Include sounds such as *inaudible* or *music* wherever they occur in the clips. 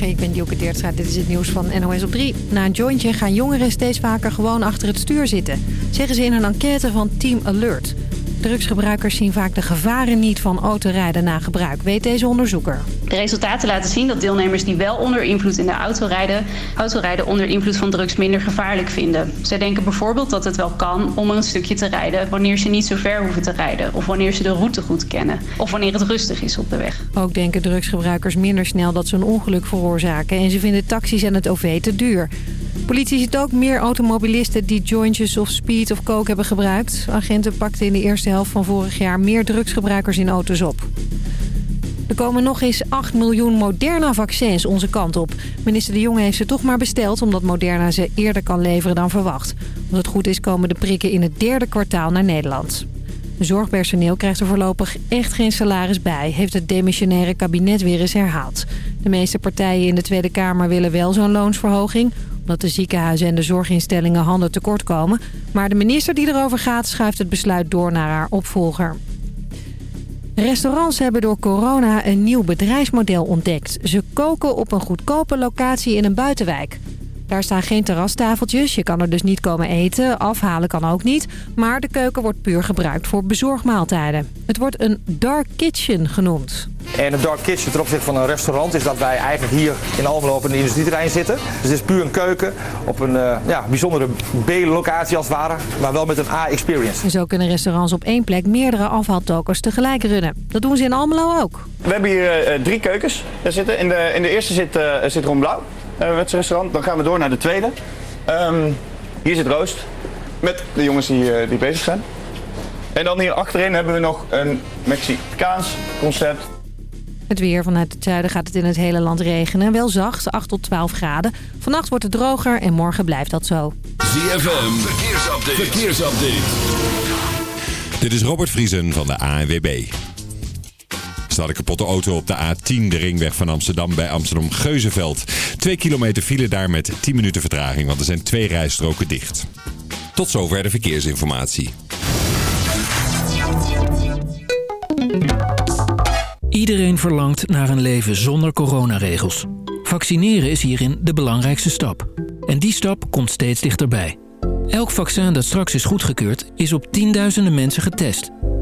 Ik ben Dielke Deertstra. Dit is het nieuws van NOS op 3. Na een jointje gaan jongeren steeds vaker gewoon achter het stuur zitten. Zeggen ze in een enquête van Team Alert. Drugsgebruikers zien vaak de gevaren niet van autorijden na gebruik, weet deze onderzoeker. De resultaten laten zien dat deelnemers die wel onder invloed in de auto rijden... autorijden onder invloed van drugs minder gevaarlijk vinden. Zij denken bijvoorbeeld dat het wel kan om een stukje te rijden... wanneer ze niet zo ver hoeven te rijden of wanneer ze de route goed kennen... of wanneer het rustig is op de weg. Ook denken drugsgebruikers minder snel dat ze een ongeluk veroorzaken... en ze vinden taxis en het OV te duur. Politie ziet ook meer automobilisten die jointjes of speed of coke hebben gebruikt. Agenten pakten in de eerste helft van vorig jaar meer drugsgebruikers in auto's op. Er komen nog eens 8 miljoen Moderna-vaccins onze kant op. Minister De Jonge heeft ze toch maar besteld... omdat Moderna ze eerder kan leveren dan verwacht. Als het goed is komen de prikken in het derde kwartaal naar Nederland. Zorgpersoneel krijgt er voorlopig echt geen salaris bij... heeft het demissionaire kabinet weer eens herhaald. De meeste partijen in de Tweede Kamer willen wel zo'n loonsverhoging... omdat de ziekenhuizen en de zorginstellingen handen tekort komen. Maar de minister die erover gaat schuift het besluit door naar haar opvolger. Restaurants hebben door corona een nieuw bedrijfsmodel ontdekt. Ze koken op een goedkope locatie in een buitenwijk. Daar staan geen terrastafeltjes, je kan er dus niet komen eten, afhalen kan ook niet. Maar de keuken wordt puur gebruikt voor bezorgmaaltijden. Het wordt een dark kitchen genoemd. En een dark kitchen ten opzichte van een restaurant is dat wij eigenlijk hier in Almelo op een industrieterrein zitten. Dus het is puur een keuken op een uh, ja, bijzondere B-locatie als het ware, maar wel met een A-experience. Zo kunnen restaurants op één plek meerdere afhaaltokers tegelijk runnen. Dat doen ze in Almelo ook. We hebben hier uh, drie keukens zitten. In de, in de eerste zit, uh, zit Ron Blauw, het restaurant. Dan gaan we door naar de tweede. Um, hier zit Roost, met de jongens die, die bezig zijn. En dan hier achterin hebben we nog een Mexicaans concept. Het weer vanuit het zuiden gaat het in het hele land regenen. Wel zacht, 8 tot 12 graden. Vannacht wordt het droger en morgen blijft dat zo. ZFM, verkeersupdate. verkeersupdate. Dit is Robert Vriesen van de ANWB. Staat een kapotte auto op de A10, de ringweg van Amsterdam bij Amsterdam-Geuzenveld. Twee kilometer file daar met 10 minuten vertraging, want er zijn twee rijstroken dicht. Tot zover de verkeersinformatie. Iedereen verlangt naar een leven zonder coronaregels. Vaccineren is hierin de belangrijkste stap. En die stap komt steeds dichterbij. Elk vaccin dat straks is goedgekeurd is op tienduizenden mensen getest.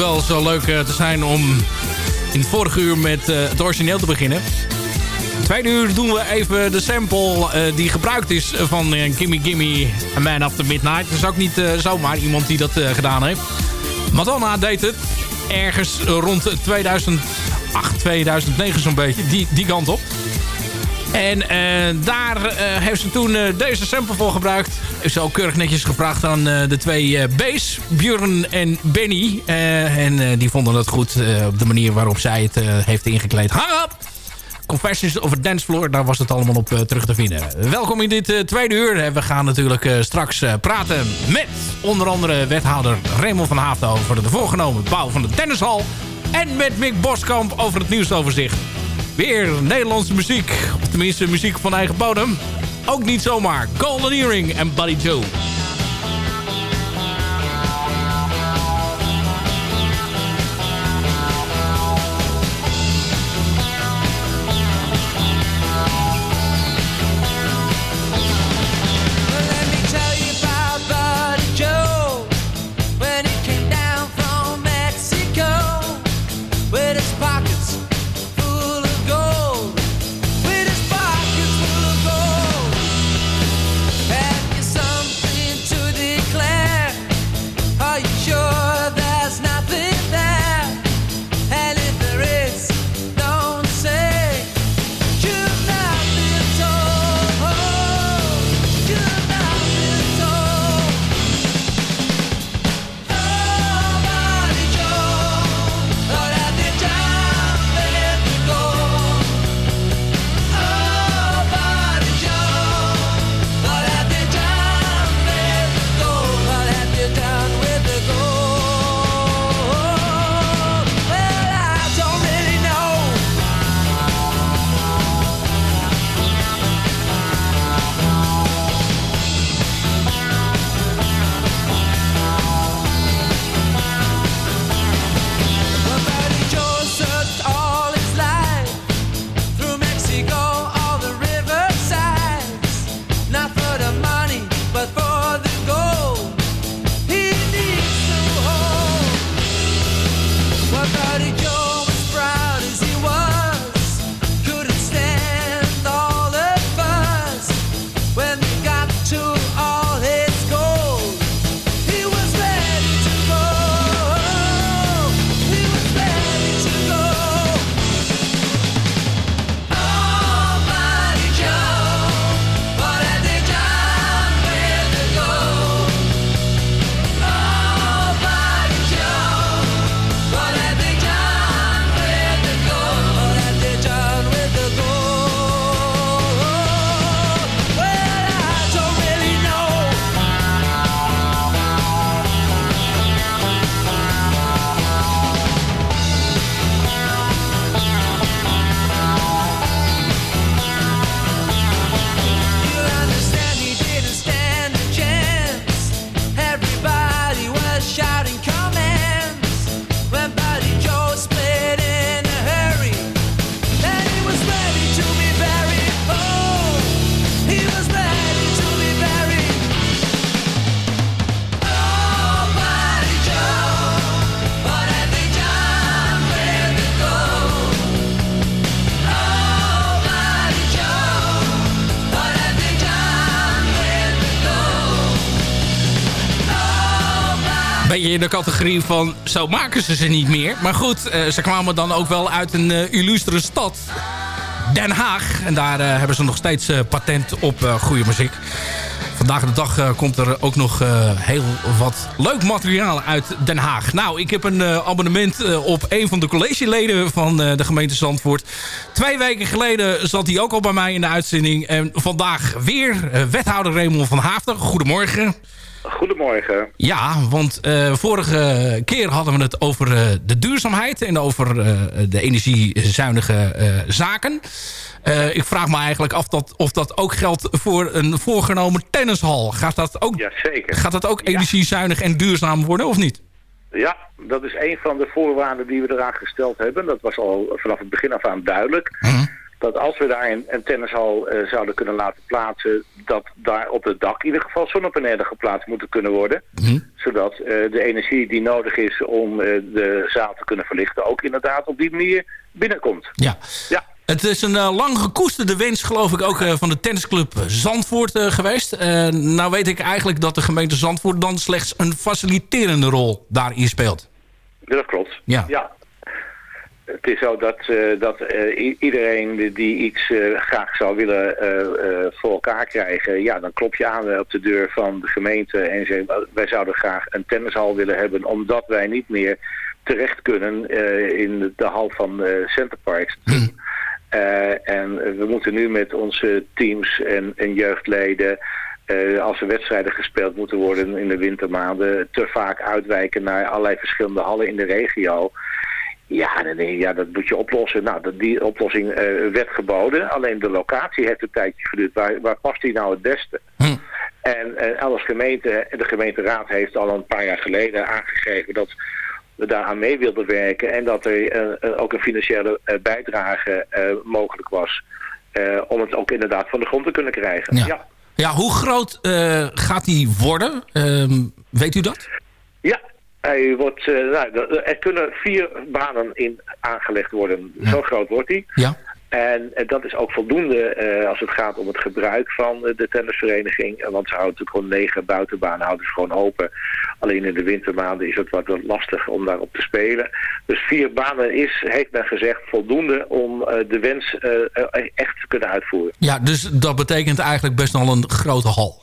wel zo leuk eh, te zijn om in het vorige uur met eh, het origineel te beginnen. Tweede uur doen we even de sample eh, die gebruikt is van Gimme Gimme A Man After Midnight. Dat is ook niet zomaar iemand die dat gedaan heeft. Madonna deed het ergens rond 2008, 2009 zo'n beetje. Die, die kant op. En eh, daar eh, heeft ze toen eh, deze sample voor gebruikt. Ze ook keurig netjes gevraagd aan de twee B's, Björn en Benny. En die vonden het goed op de manier waarop zij het heeft ingekleed. Hang up! Confessions of a Dance Floor, daar was het allemaal op terug te vinden. Welkom in dit tweede uur. We gaan natuurlijk straks praten met onder andere wethouder Raymond van Haafden... over de voorgenomen bouw van de tennishal. En met Mick Boskamp over het nieuwsoverzicht. Weer Nederlandse muziek. Of tenminste muziek van eigen bodem. Ook niet zomaar. Golden Earring en Buddy Joe. De categorie van zo maken ze ze niet meer. Maar goed, eh, ze kwamen dan ook wel uit een eh, illustere stad. Den Haag. En daar eh, hebben ze nog steeds patent op goede muziek. Vandaag de dag komt er ook nog heel wat leuk materiaal uit Den Haag. Nou, ik heb een abonnement op een van de collegeleden van de gemeente Zandvoort. Twee weken geleden zat hij ook al bij mij in de uitzending. En vandaag weer wethouder Raymond van Haafden. Goedemorgen. Goedemorgen. Ja, want eh, vorige keer hadden we het over eh, de duurzaamheid... en over eh, de energiezuinige zaken. Ik vraag me eigenlijk af dat, of dat ook geldt voor een voorgenomen tennishal. Gaat dat ook, Jazeker. gaat dat ook energiezuinig en duurzaam worden of niet? Ja, dat is een van de voorwaarden die we eraan gesteld hebben. Dat was al vanaf het begin af aan duidelijk. Dat als we daar een, een tennishal eh, zouden kunnen laten plaatsen... dat daar op het dak in ieder geval zonnepanelen geplaatst moeten kunnen worden. Zodat eh, de energie die nodig is om eh, de zaal te kunnen verlichten... ook inderdaad op die manier binnenkomt. Ja. Ja. Het is een lang gekoesterde wens, geloof ik, ook van de tennisclub Zandvoort geweest. Nou weet ik eigenlijk dat de gemeente Zandvoort dan slechts een faciliterende rol daarin speelt. Dat klopt. Ja. Het is zo dat, eh, dat eh, iedereen die- iets eh, graag zou willen voor elkaar krijgen... ja, dan klop je aan op de deur van de gemeente en zeg wij zouden graag een tennishal willen hebben... omdat wij niet meer terecht kunnen in de hal van Centerparks. Eh, en we moeten nu met onze teams en, en jeugdleden... als er wedstrijden gespeeld moeten worden in de wintermaanden... te vaak uitwijken naar allerlei verschillende hallen in de regio... Ja, dan denk ja, dat moet je oplossen. Nou, dat, die oplossing eh, werd geboden. Alleen de locatie heeft een tijdje geduurd. Waar, waar past die nou het beste? En eh, als gemeente, de gemeenteraad heeft al een paar jaar geleden aangegeven dat we daaraan mee wilden werken. En dat er eh, ook een financiële bijdrage mogelijk was. om het ook inderdaad van de grond te kunnen krijgen. Ja. ja. Ja, hoe groot gaat die worden? Ehm, weet u dat? Ja, hij wordt, eh, nou, er- kunnen vier banen in aangelegd worden. Zo groot wordt hij. Ja. En eh, dat is ook voldoende eh, als het gaat om het gebruik van de tennisvereniging. Want ze houden natuurlijk gewoon negen buitenbaanhouders gewoon open. Alleen in de wintermaanden is het wat wat lastig om daarop te spelen. Dus vier banen is, heeft men gezegd, voldoende om de wens echt te kunnen uitvoeren. Ja, dus dat betekent eigenlijk best wel een grote hal.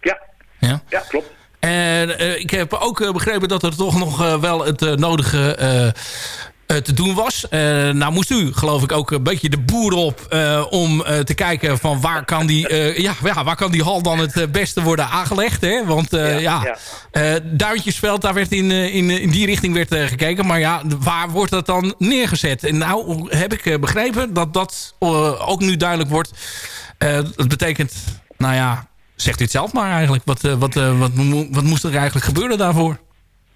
Ja, Ja, ja klopt. En eh, ik heb ook eh, begrepen dat er toch nog eh, wel het nodige te doen was. Nou moest u geloof ik ook een beetje de boer op om te kijken van waar kan die, ja, ja, waar kan die hal dan het beste worden aangelegd. Hè? Want ja, ja. eh, Duintjesveld, daar werd in, in, in die richting werd, gekeken. Maar ja, waar wordt dat dan neergezet? En nou heb ik begrepen dat dat ook nu duidelijk wordt. Dat betekent, nou ja, zegt u het zelf maar eigenlijk. Wat, eh, wat, eh, wat, wat moest er eigenlijk gebeuren daarvoor?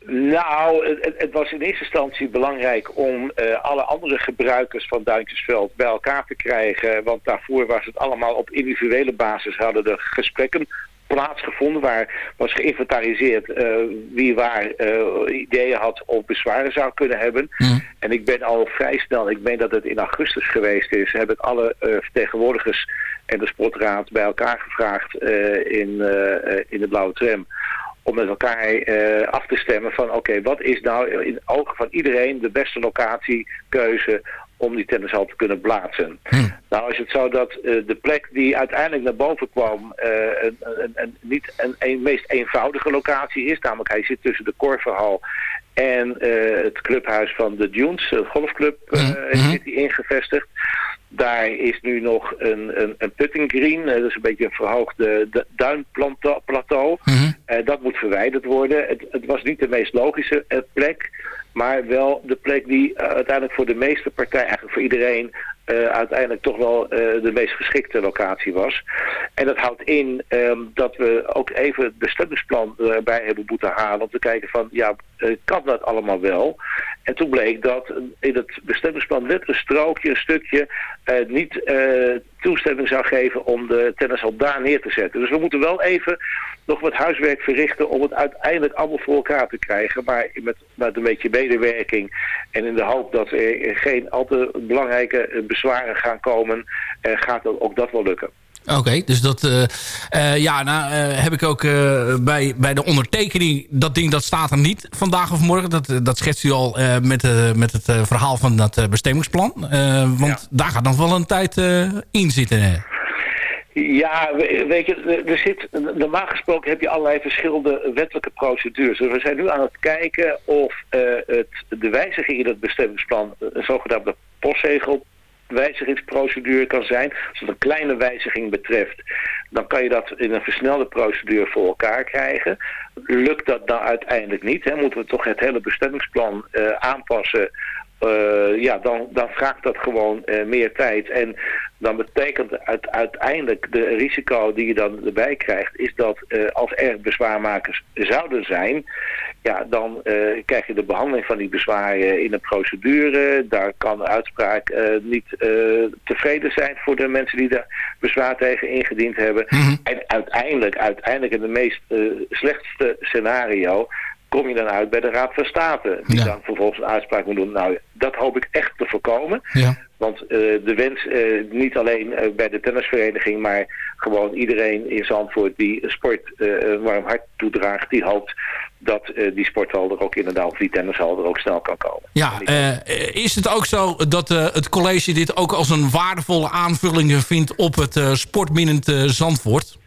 Nou, het, het was in eerste instantie belangrijk om eh, alle andere gebruikers van Duintjesveld bij elkaar te krijgen. Want daarvoor was het allemaal op individuele basis, hadden de gesprekken plaatsgevonden waar was geïnventariseerd eh, wie waar eh, ideeën had of bezwaren zou kunnen hebben. En ik ben al vrij snel, ik meen dat het in augustus geweest is, heb ik alle eh, vertegenwoordigers en de sportraad bij elkaar gevraagd in, in de blauwe tram om met elkaar af te stemmen van oké, wat is nou in ogen van iedereen de beste locatiekeuze om die tennishal te kunnen plaatsen. Nou is het zo dat eh, de plek die uiteindelijk naar boven kwam eh, een, een, een, niet een, een meest eenvoudige locatie is. Namelijk hij zit tussen de Korverhal en eh, het clubhuis van de Dunes, het golfclub, eh, zit hij ingevestigd. Daar is nu nog een, een, een putting green, dat is een beetje een verhoogde du- duinplateau. Eh, dat moet verwijderd worden. Het, het was niet de meest logische eh, plek, maar wel de plek die eh, uiteindelijk voor de meeste partijen, eigenlijk voor iedereen, uiteindelijk toch wel de meest geschikte locatie was. En dat houdt in ehm, dat we ook even het bestemmingsplan erbij hebben moeten halen om te kijken van, ja, kan dat allemaal wel? En toen bleek dat in het bestemmingsplan net een strookje, een stukje, niet toestemming zou geven om de tennishal daar neer te zetten. Dus we moeten wel even nog wat huiswerk verrichten om het uiteindelijk allemaal voor elkaar te krijgen. Maar met, met een beetje medewerking en in de hoop dat er geen al te belangrijke eh, bezwaren gaan komen, eh, gaat ook, ook dat wel lukken. Oké, dus dat... eh, eh, ja, nou eh, heb ik ook bij, bij de ondertekening... dat ding dat staat er niet vandaag of morgen. Dat, dat schetst u al met, met het verhaal van dat bestemmingsplan. Want daar gaat nog wel een tijd in zitten. hè. Ja, we- weet je, er- zit, normaal gesproken heb je allerlei verschillende wettelijke procedures. Dus we zijn nu aan het kijken of het, de wijziging in het bestemmingsplan een zogenaamde postzegelwijzigingsprocedure kan zijn. Als het een kleine wijziging betreft, dan kan je dat in een versnelde procedure voor elkaar krijgen. Lukt dat nou uiteindelijk niet, hè, moeten we toch het hele bestemmingsplan eh, aanpassen eh, ja, dan, dan vraagt dat gewoon eh, meer tijd. En dan betekent uit, uiteindelijk de risico die je dan erbij krijgt... is dat eh, als er bezwaarmakers zouden zijn... ja, dan krijg je de behandeling van die bezwaren in een procedure. Daar kan de uitspraak niet tevreden zijn voor de mensen die daar bezwaar tegen ingediend hebben. En uiteindelijk, uiteindelijk in het meest slechtste scenario kom je dan uit bij de Raad van State. Die dan vervolgens een uitspraak moet doen. Nou, dat hoop ik echt te voorkomen. Ja. Want eh, de wens, eh, niet alleen eh, bij de tennisvereniging, maar gewoon iedereen in Zandvoort die sport een warm hart toedraagt, die hoopt dat die sporthal er ook inderdaad, of die tennishal er ook snel kan komen. Ja, is het ook zo dat het college dit ook als een waardevolle aanvulling vindt op het sportminnend Zandvoort?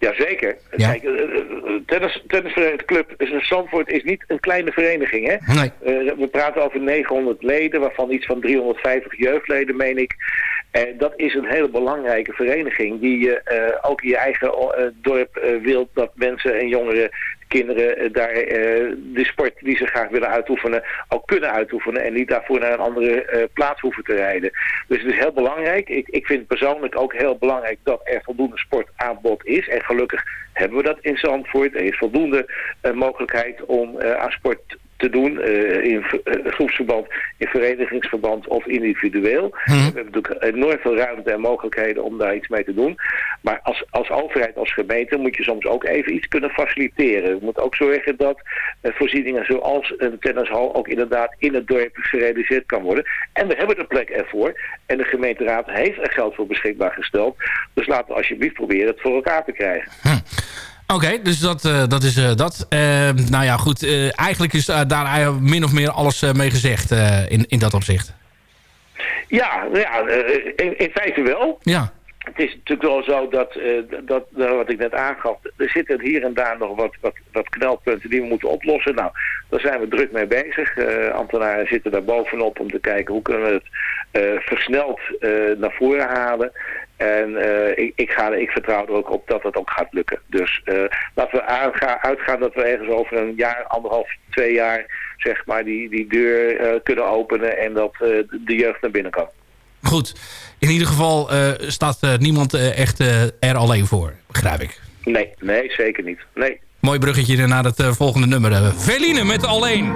Jazeker. Ja. Kijk, eh, eh, tennis, tennisclub Zandvoort is niet een kleine vereniging. Hè? Nee. Eh, we praten over 900 leden, waarvan iets van 350 jeugdleden, meen ik. En dat is een hele belangrijke vereniging die je eh, ook in je eigen eh, dorp eh, wilt dat mensen en jongeren, kinderen eh, daar eh, de sport die ze graag willen uitoefenen ook kunnen uitoefenen en niet daarvoor naar een andere eh, plaats hoeven te rijden. Dus het is heel belangrijk. Ik, ik vind persoonlijk ook heel belangrijk dat er voldoende sportaanbod is. En gelukkig hebben we dat in Zandvoort. Er is voldoende eh, mogelijkheid om eh, aan sport te doen eh, in eh, groepsverband, in verenigingsverband of individueel. We hebben natuurlijk enorm veel ruimte en mogelijkheden om daar iets mee te doen. Maar als, als overheid, als gemeente moet je soms ook even iets kunnen faciliteren. Je moet ook zorgen dat eh, voorzieningen zoals een tennishal ook inderdaad in het dorp gerealiseerd kan worden. En we hebben de plek ervoor. En de gemeenteraad heeft er geld voor beschikbaar gesteld. Dus laten we alsjeblieft proberen het voor elkaar te krijgen. Oké, dus dat, eh, dat is eh, dat. Eh, nou ja, goed. eh, eigenlijk is daar min of meer alles mee gezegd in, in dat opzicht. Ja, ja in, in feite wel. Ja. Het is natuurlijk wel zo dat, dat, wat ik net aangaf, er zitten hier en daar nog wat, wat, wat knelpunten die we moeten oplossen. Nou, daar zijn we druk mee bezig. Ambtenaren zitten daar bovenop om te kijken hoe kunnen we het versneld naar voren halen. En eh, ik, ik, ga, ik vertrouw er ook op dat het ook gaat lukken. Dus eh, laten we uitgaan dat we ergens over een jaar, anderhalf, twee jaar, zeg maar, die, die deur eh, kunnen openen en dat de jeugd naar binnen kan. Goed. In ieder geval staat niemand echt er alleen voor, begrijp ik. Nee, nee, zeker niet. Nee. Mooi bruggetje naar het volgende nummer. Veline met Alleen.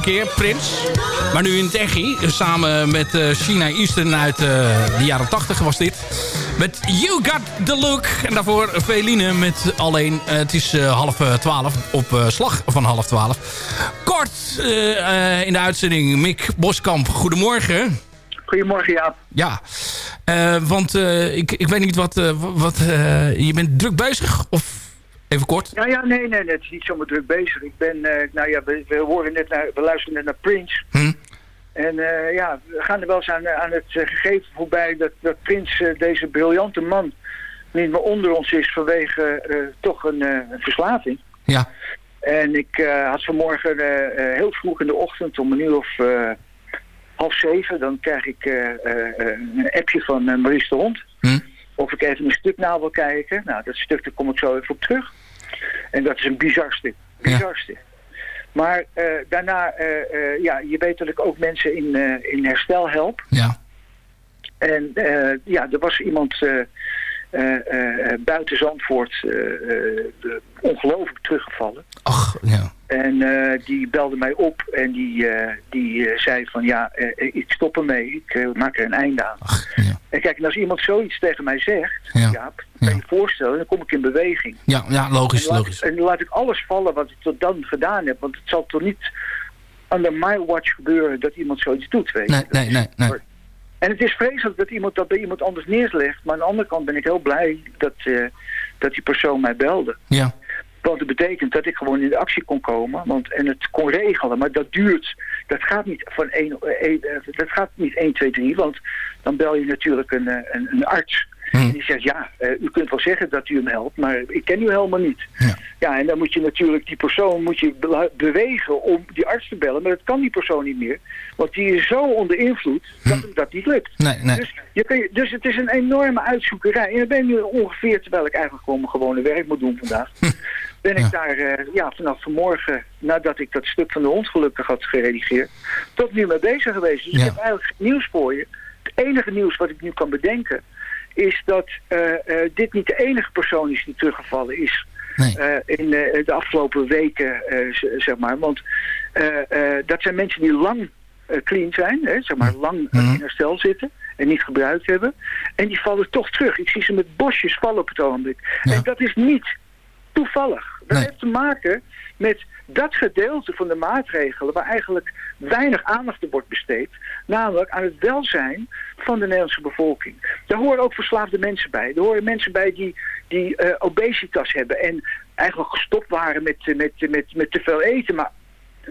Keer, Prins. Maar nu in het Echi. Samen met eh, China Eastern uit eh, de jaren 80 was dit. Met You Got The Look. En daarvoor Veline met alleen. eh, het is half twaalf. Op slag van half twaalf. Kort in de uitzending. Mick Boskamp, goedemorgen. Goedemorgen, Jaap. Ja, want ik, ik weet niet wat... wat je bent druk bezig? Of even kort? Ja, ja, nee, nee, nee, het is niet zomaar druk bezig. Ik ben, eh, nou ja, we, we horen net naar, we luisteren net naar Prince. Hm? En eh, ja, we gaan er wel eens aan, aan het eh, gegeven voorbij dat, dat Prince, eh, deze briljante man, niet meer onder ons is vanwege eh, toch een, eh, een verslaving. Ja. En ik eh, had vanmorgen eh, eh, heel vroeg in de ochtend om een uur of eh, half zeven, dan krijg ik eh, eh, eh, een appje van Maurice de Hond. Hm? Of ik even een stuk na wil kijken. Nou, dat stuk daar kom ik zo even op terug. En dat is een bizar stuk. Bizar stuk. Maar eh, daarna, eh, eh, ja, je weet dat ik ook mensen in, in herstel help. Ja. En ja, er was iemand buiten Zandvoort ongelooflijk teruggevallen. Ach, ja. En die belde mij op en die, die zei van ja, ik stop ermee, ik maak er een einde aan. En kijk, en als iemand zoiets tegen mij zegt, Ja. Jaap, kan je je voorstellen, dan kom ik in beweging. Ja, ja logisch, en, logisch. en dan laat ik alles vallen wat ik tot dan gedaan heb, want het zal toch niet under my watch gebeuren dat iemand zoiets doet, weet je. Nee, nee, nee. nee. En het is vreselijk dat iemand dat bij iemand anders neerlegt. Maar aan de andere kant ben ik heel blij dat, eh, dat die persoon mij belde. Ja. Want het betekent dat ik gewoon in de actie kon komen want, en het kon regelen. Maar dat duurt, dat gaat niet van één, eh, eh, dat gaat niet 1, 2, 3. Want dan bel je natuurlijk een, eh, een, een arts. En die zegt, ja, u kunt wel zeggen dat u hem helpt, maar ik ken u helemaal niet. Ja, en dan moet je natuurlijk die persoon moet je be- bewegen om die arts te bellen. Maar dat kan die persoon niet meer. Want die is zo onder invloed dat hem dat niet lukt. Nee, nee. Dus, je kun je- dus het is een enorme uitzoekerij. En dan ben ik nu ongeveer, terwijl ik eigenlijk gewoon mijn gewone werk moet doen vandaag... ben ik daar eh, ja, vanaf vanmorgen, nadat ik dat stuk van de hond gelukkig had geredigeerd... tot nu mee bezig geweest. Dus Ja. ik heb eigenlijk nieuws voor je. Het enige nieuws wat ik nu kan bedenken... is dat eh, eh, dit niet de enige persoon is die teruggevallen is... in de afgelopen weken, zeg maar. Want dat zijn mensen die lang clean zijn, hè, zeg maar lang eh, in herstel zitten en niet gebruikt hebben. En die vallen toch terug. Ik zie ze met bosjes vallen op het ogenblik. En dat is niet toevallig. Dat heeft te maken met dat gedeelte van de maatregelen waar eigenlijk weinig aandacht aan wordt besteed. Namelijk aan het welzijn van de Nederlandse bevolking. Daar horen ook verslaafde mensen bij. Er horen mensen bij die, die eh, obesitas hebben en eigenlijk gestopt waren met, eh, met, met, met te veel eten, maar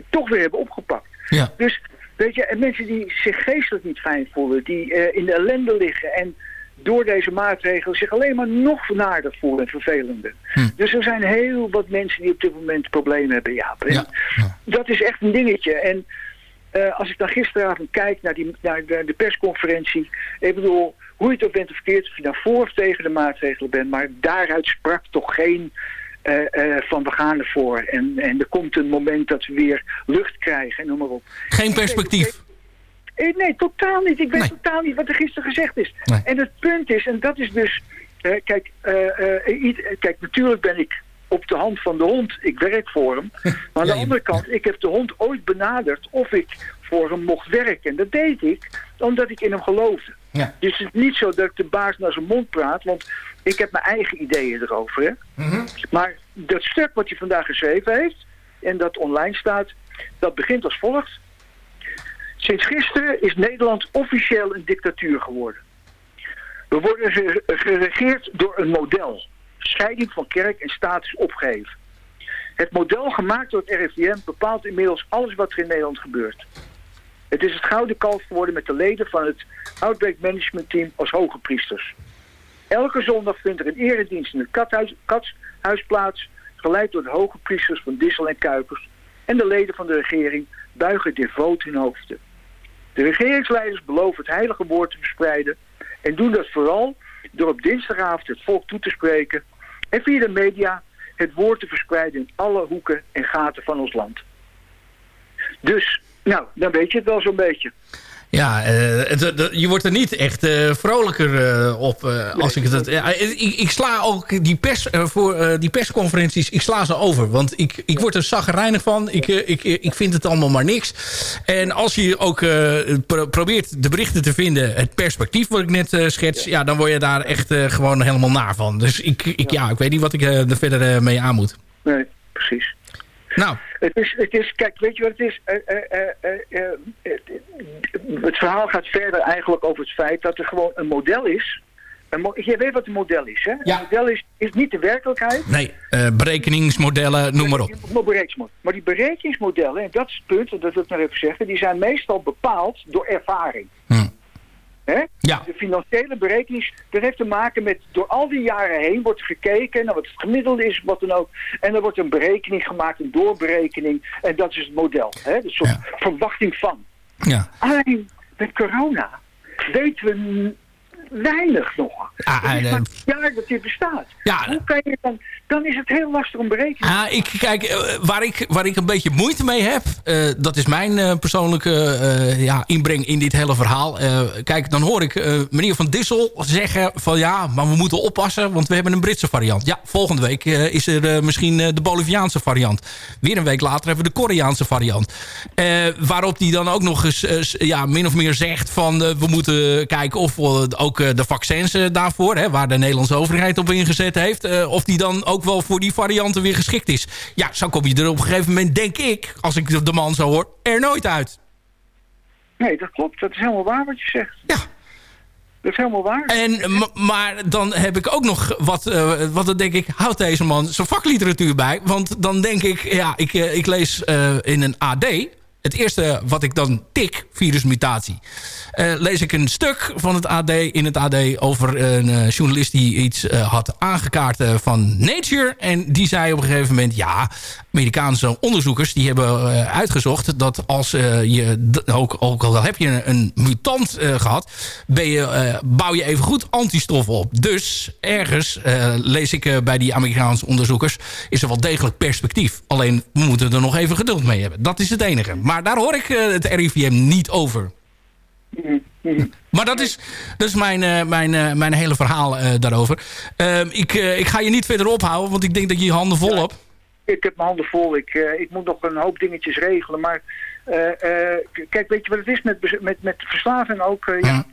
toch weer hebben opgepakt. Ja. Dus weet je, en mensen die zich geestelijk niet fijn voelen, die eh, in de ellende liggen en door deze maatregelen zich alleen maar nog vernaarder voelen en vervelender. Dus er zijn heel wat mensen die op dit moment problemen hebben, Jaap. En Dat is echt een dingetje. En eh, als ik dan gisteravond kijk naar, die, naar de, de persconferentie, ik bedoel, hoe je het ook bent of verkeerd, of je nou voor of tegen de maatregelen bent, maar daaruit sprak toch geen eh, eh, van we gaan ervoor. En, en er komt een moment dat we weer lucht krijgen en noem maar op. Geen perspectief. Eh, Nee, totaal niet. Ik weet totaal niet wat er gisteren gezegd is. En het punt is, en dat is dus... eh, kijk, eh, kijk, natuurlijk ben ik op de hand van de hond. Ik werk voor hem. *laughs* Maar aan de andere kant, ik heb de hond ooit benaderd of ik voor hem mocht werken. En dat deed ik omdat ik in hem geloofde. Ja. Dus het is niet zo dat ik de baas naar zijn mond praat, want ik heb mijn eigen ideeën erover. Hè? Maar dat stuk wat hij vandaag geschreven heeft, en dat online staat, dat begint als volgt. Sinds gisteren is Nederland officieel een dictatuur geworden. We worden ge- geregeerd door een model. Scheiding van kerk en staat is opgeheven. Het model gemaakt door het RIVM bepaalt inmiddels alles wat er in Nederland gebeurt. Het is het gouden kalf geworden met de leden van het Outbreak Management Team als hoge priesters. Elke zondag vindt er een eredienst in het kathuis, katshuis plaats, geleid door de hoge priesters van Dissel en Kuipers. En de leden van de regering buigen devoot hun hoofden. De regeringsleiders beloven het heilige woord te verspreiden en doen dat vooral door op dinsdagavond het volk toe te spreken en via de media het woord te verspreiden in alle hoeken en gaten van ons land. Dus, nou, dan weet je het wel zo'n beetje. Ja, eh, je wordt er niet echt eh, vrolijker eh, op. als ik, ja, ik, sla ook die, pers, voor, die persconferenties, ik sla ze over. Want ik, ik word er zaggerijnig van. Ik, ik, ik vind het allemaal maar niks. En als je ook pro- probeert de berichten te vinden, het perspectief wat ik net schets... Ja. dan word je daar echt gewoon helemaal naar van. Dus ik, ik, ja, ik weet niet wat ik er verder mee aan moet. Nee, precies. Nou. Het is, het is, kijk, weet je wat het is? Eh, eh, eh, het, verhaal gaat verder eigenlijk over het feit dat er gewoon een model is. Een je weet wat een model is, hè? Een model is, is niet de werkelijkheid. Nee, berekeningsmodellen, noem maar op. Maar, die berekeningsmodellen, en dat is het punt, dat wil ik nog even zeggen, die zijn meestal bepaald door ervaring. Hè? Ja. De financiële berekening, dat heeft te maken met door al die jaren heen wordt gekeken naar wat het gemiddelde is, wat dan ook. En er wordt een berekening gemaakt, een doorberekening. En dat is het model. Hè? Een soort verwachting van. Ja. Alleen met corona weten we weinig nog. Ah, het is eh, maar jaar dat dit bestaat. Ja. Hoe kan je dan, dan is het heel lastig om berekening Ah, ik, kijk, eh, waar, ik, waar ik een beetje moeite mee heb... eh, dat is mijn persoonlijke ja, inbreng in dit hele verhaal. Kijk, dan hoor ik meneer Van Dissel zeggen van... ja, maar we moeten oppassen, want we hebben een Britse variant. Ja, volgende week is er misschien de Boliviaanse variant. Weer een week later hebben we de Koreaanse variant. Waarop die dan ook nog eens ja, min of meer zegt van... we moeten kijken of we ook eh, de vaccins eh, daarvoor... Hè, waar de Nederlandse overheid op ingezet heeft... eh, of die dan ook wel voor die varianten weer geschikt is. Ja, zo kom je er op een gegeven moment, denk ik... als ik de man zo hoor, er nooit uit. Nee, dat klopt. Dat is helemaal waar wat je zegt. Ja. Dat is helemaal waar. En, maar dan heb ik ook nog wat, eh, wat dan denk ik, houdt deze man zijn vakliteratuur bij. Want dan denk ik, ja, ik, ik lees in een AD... Het eerste wat ik dan tik, virusmutatie. eh, lees ik een stuk van het AD in het AD over een eh, journalist die iets eh, had aangekaart van Nature. En die zei op een gegeven moment, ja, Amerikaanse onderzoekers die hebben uitgezocht dat als je, ook, ook al heb je een, mutant eh, gehad, ben je, bouw je even goed antistoffen op. Dus ergens, lees ik bij die Amerikaanse onderzoekers, is er wel degelijk perspectief. Alleen, we moeten er nog even geduld mee hebben. Dat is het enige. Maar daar hoor ik eh, het RIVM niet over. Maar dat is, dat is mijn, eh, mijn, eh, mijn hele verhaal daarover. Ehm, ik, ik ga je niet verder ophouden, want ik denk dat je je handen vol hebt. Ik heb mijn handen vol. Ik, ik moet nog een hoop dingetjes regelen. Maar kijk, weet je wat het is met, met, met verslaving ook? ja,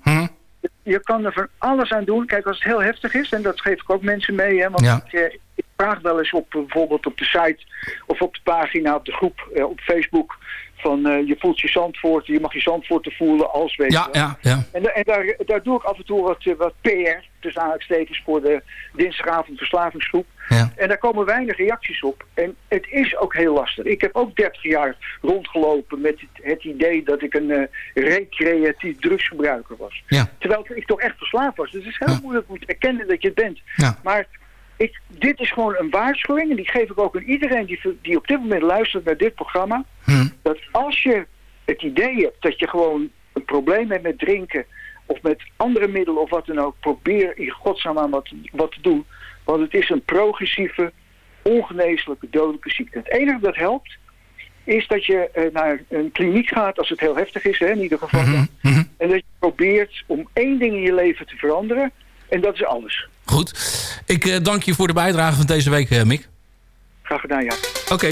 je kan er van alles aan doen. Kijk, als het heel heftig is, en dat geef ik ook mensen mee. Hè, want Ja. ik, eh, ik vraag wel eens op bijvoorbeeld op de site of op de pagina, op de groep, eh, op Facebook. Van eh, je voelt je zandvoort, je mag je zandvoort te voelen als weet Ja, ja, ja. En, da- en daar, daar doe ik af en toe wat, eh, wat PR, tussen aanhalingstekens, voor de dinsdagavond verslavingsgroep. En daar komen weinig reacties op. En het is ook heel lastig. Ik heb ook 30 jaar rondgelopen met het, het idee dat ik een eh, recreatief drugsgebruiker was. Ja. Terwijl ik toch echt verslaafd was. Dus het is heel moeilijk om te erkennen dat je het bent. Ja. Maar ik, dit is gewoon een waarschuwing. En die geef ik ook aan iedereen die, die op dit moment luistert naar dit programma. Dat als je het idee hebt dat je gewoon een probleem hebt met drinken... of met andere middelen of wat dan ook... probeer in godsnaam aan wat, wat te doen. Want het is een progressieve, ongeneeslijke, dodelijke ziekte. Het enige dat helpt is dat je eh, naar een kliniek gaat als het heel heftig is, hè, in ieder geval. En dat je probeert om één ding in je leven te veranderen. En dat is alles. Goed. Ik eh, dank je voor de bijdrage van deze week, eh, Mick. Graag gedaan, ja. Oké.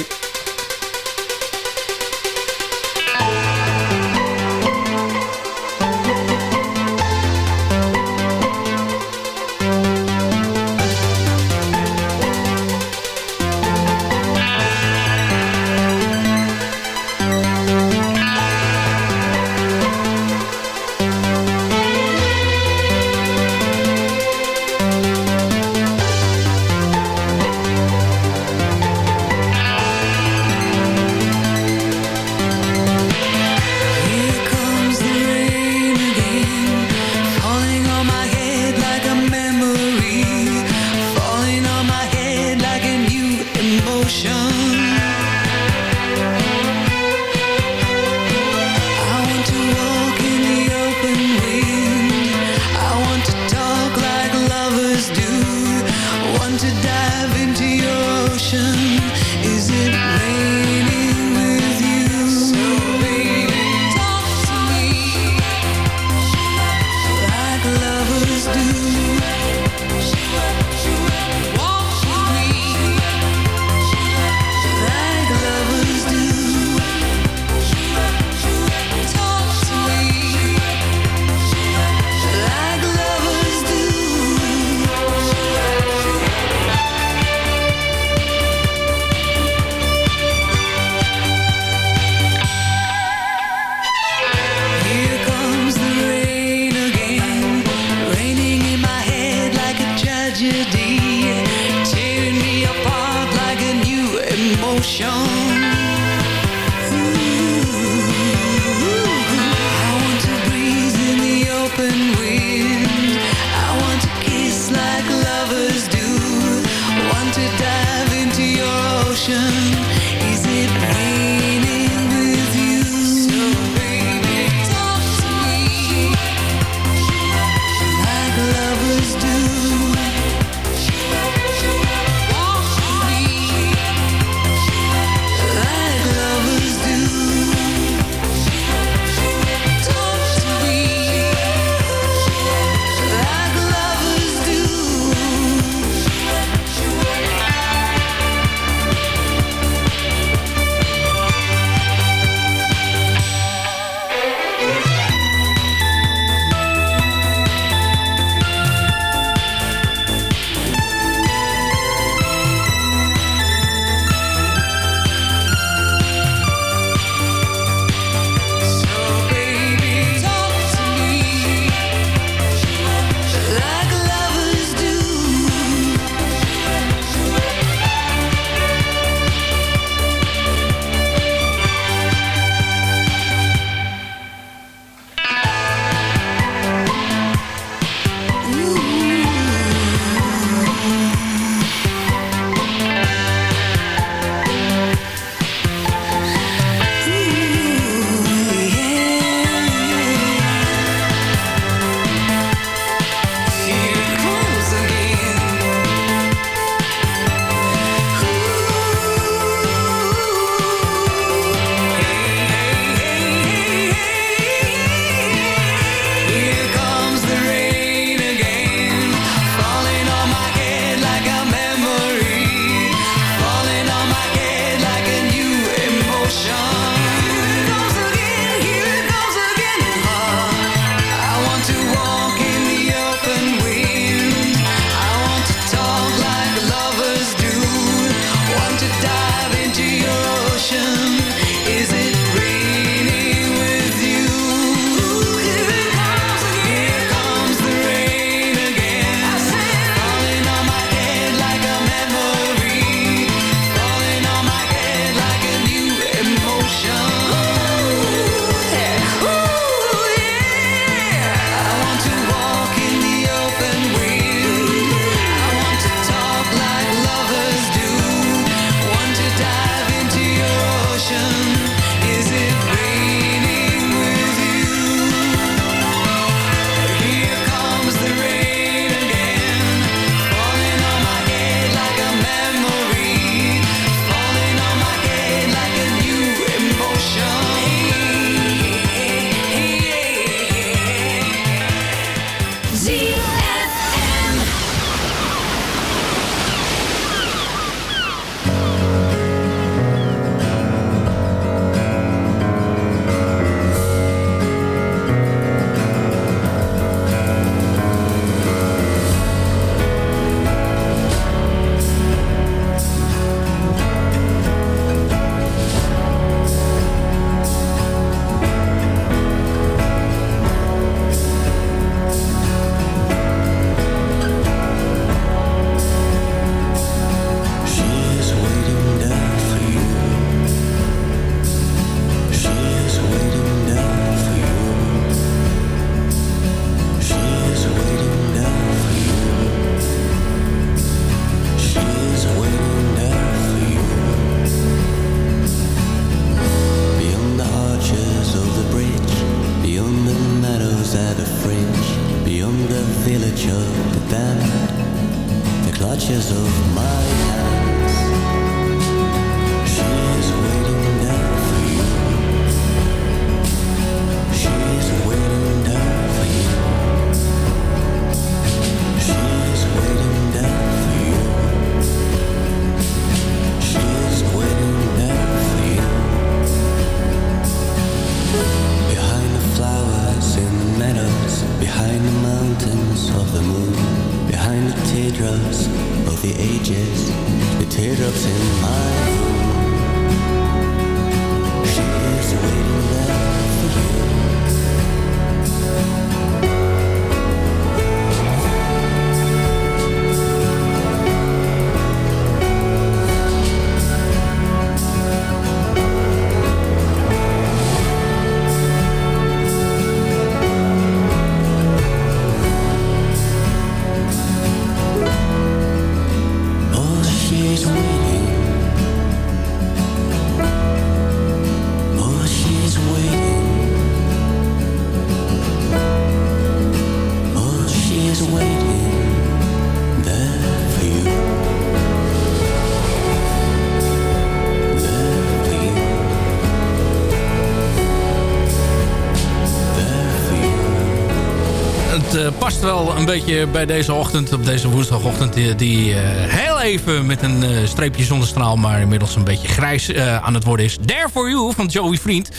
Wel een beetje bij deze ochtend, op deze woensdagochtend... die, eh, heel even met een eh, streepje zonnestraal... maar inmiddels een beetje grijs eh, aan het worden is. There For You van Joey Vriend.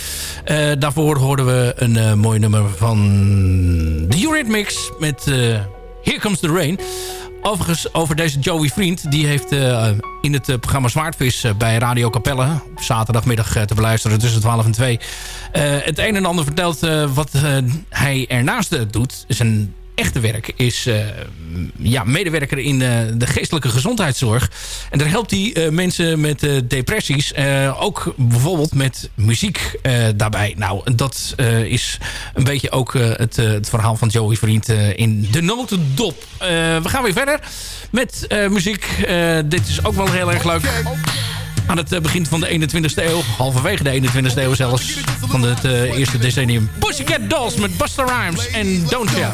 Daarvoor hoorden we een mooi nummer van The Eurythmics met Here Comes the Rain. Overigens, over deze Joey Vriend... die heeft in het programma Zwaardvis bij Radio Capelle... op zaterdagmiddag te beluisteren tussen 12 en 2... eh, het een en ander vertelt wat hij ernaast doet. Zijn echte werk is eh, ja, medewerker in eh, de geestelijke gezondheidszorg. En daar helpt hij eh, mensen met depressies. ook bijvoorbeeld met muziek daarbij. Nou, dat is een beetje ook het, het verhaal van Joey Vriend in de notendop. We gaan weer verder met muziek. Dit is ook wel heel erg leuk. Aan het begin van de 21ste eeuw, halverwege de 21ste eeuw zelfs, van het eerste decennium. Pussycat Dolls met Busta Rhymes en Don't Ya.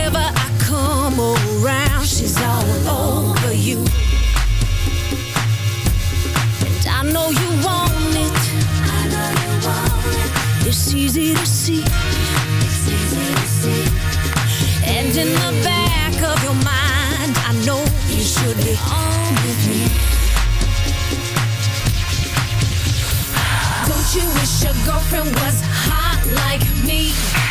come around, she's all over you. And I know you want it. I know you want it. It's easy to see. It's easy to see. And in the back of your mind, I know you should be on with me. Don't you wish your girlfriend was hot like me?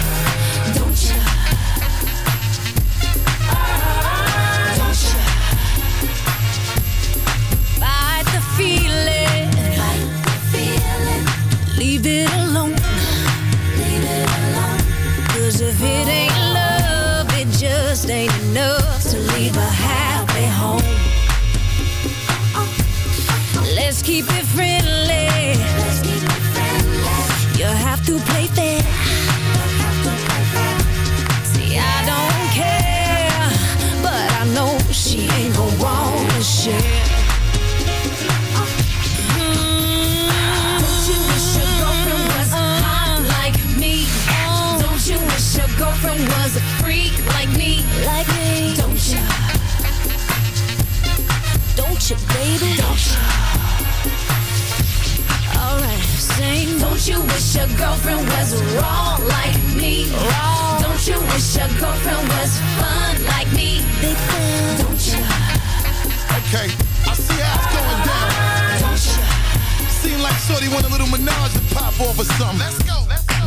Girlfriend was wrong like me? Wrong. Don't you wish your girlfriend was fun like me? Big fun. Don't you? Okay, I see how it's going down. Don't you? Seem like Shorty want a little menage to pop off or something. Let's go.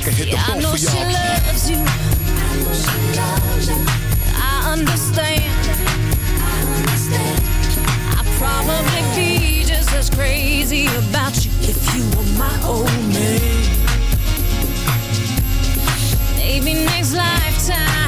can hit the I phone know for she y'all. loves you. I understand. I'd probably be just as crazy about you if you were my old man. Maybe next lifetime.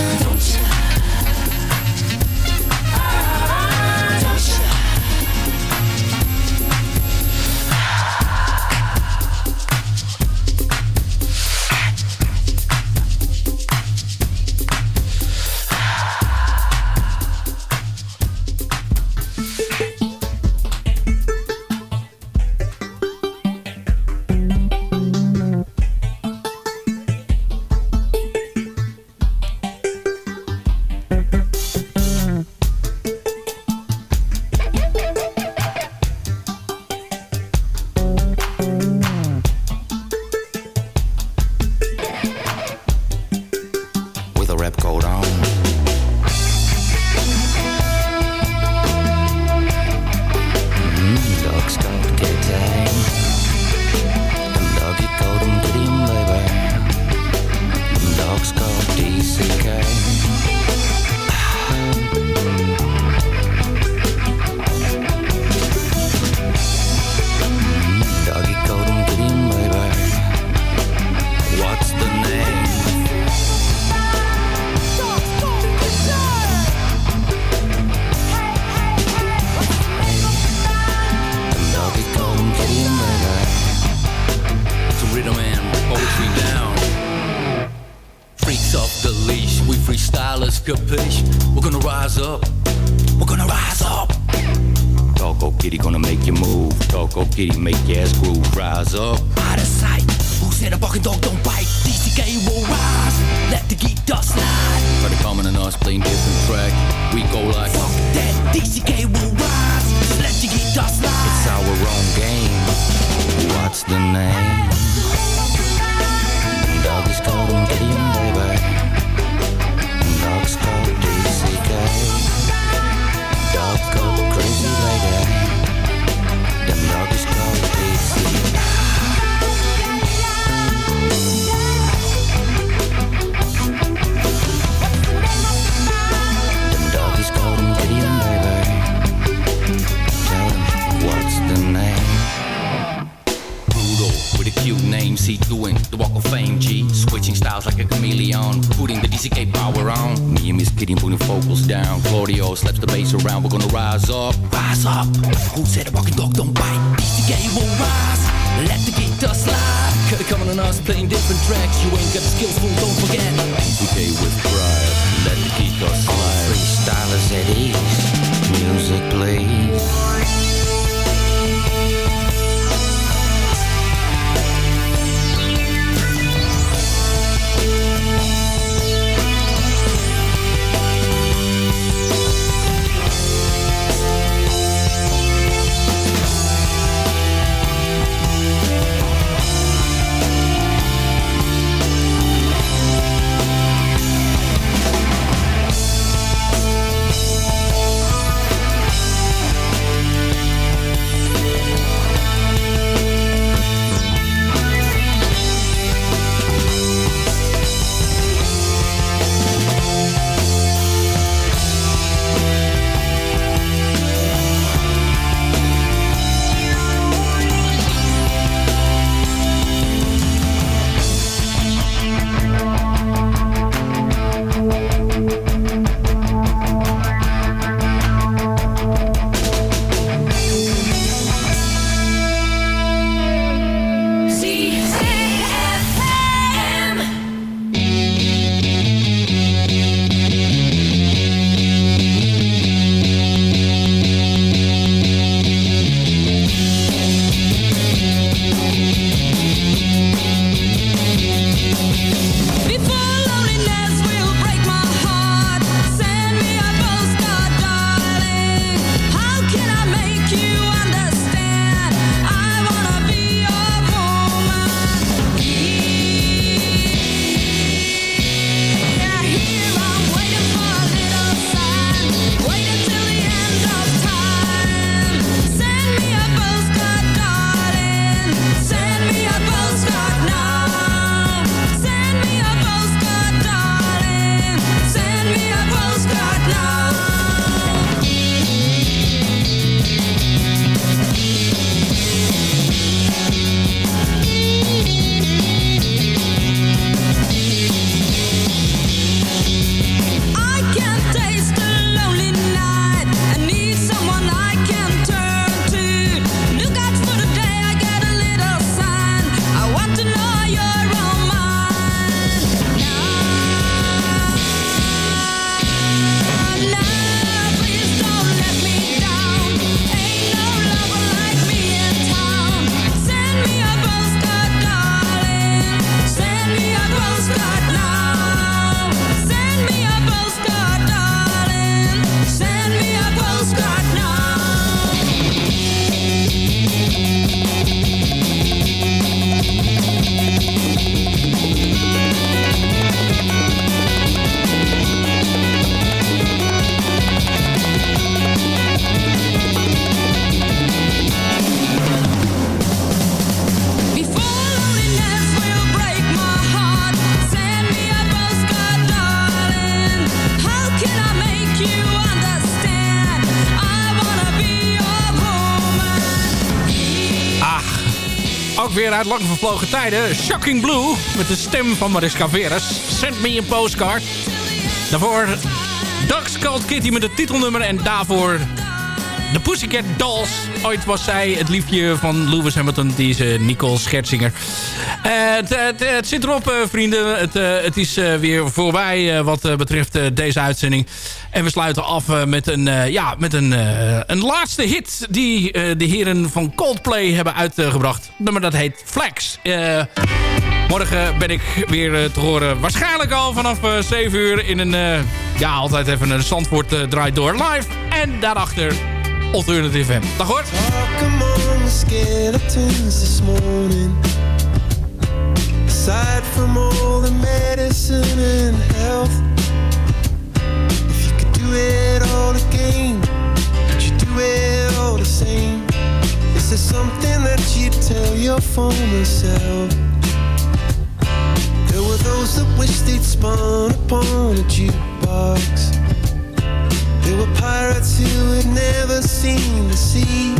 music plays. Lang vervlogen tijden. Shocking Blue, met de stem van Mariska Veres. Send me a postcard. Daarvoor Ducks Called Kitty met het titelnummer. En daarvoor de Pussycat Dolls. Ooit was zij het liefje van Lewis Hamilton. Is eh, Nicole Scherzinger. Eh, het, het, zit erop, eh, vrienden. Het, het is weer voorbij wat betreft deze uitzending. En we sluiten af eh, met, een, eh, ja, met een, eh, een laatste hit... die de heren van Coldplay hebben uitgebracht. Maar dat heet Flex. Morgen ben ik weer te horen. Waarschijnlijk al vanaf eh, 7 uur in een... ja, altijd even een Zandvoort draait door live. En daarachter Alternative FM. Dag hoor. From all the medicine health, it all again, would you do it all the same? Is there something that you'd tell your former self? There were those that wished they'd spun upon a jukebox. There were pirates who had never seen the sea.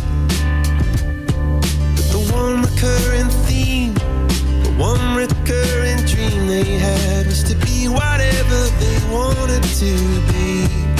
But the one recurring theme, the one recurring dream they had was to be whatever they wanted to be.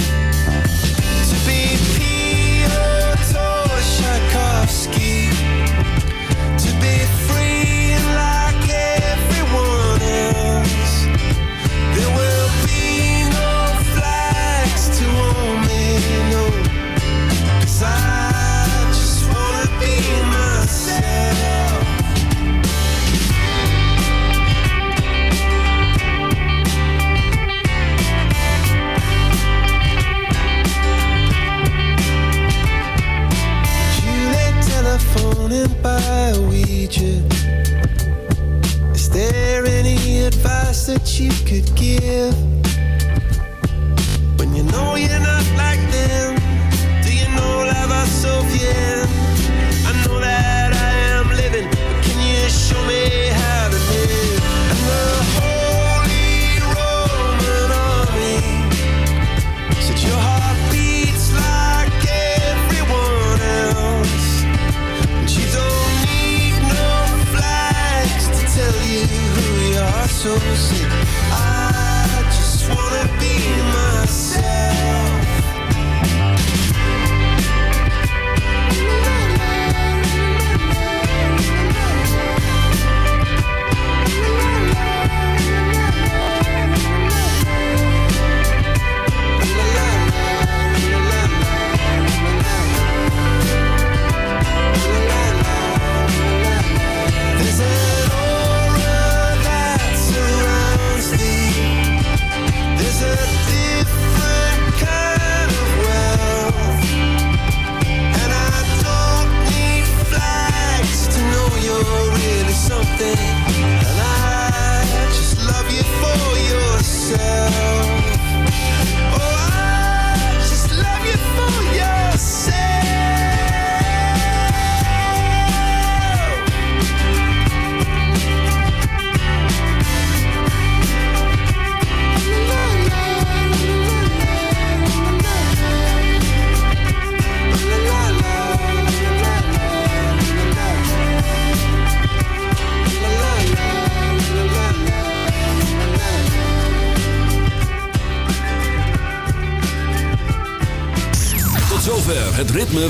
Advice that you could give? When you know you're not like them, do you know la va so bien?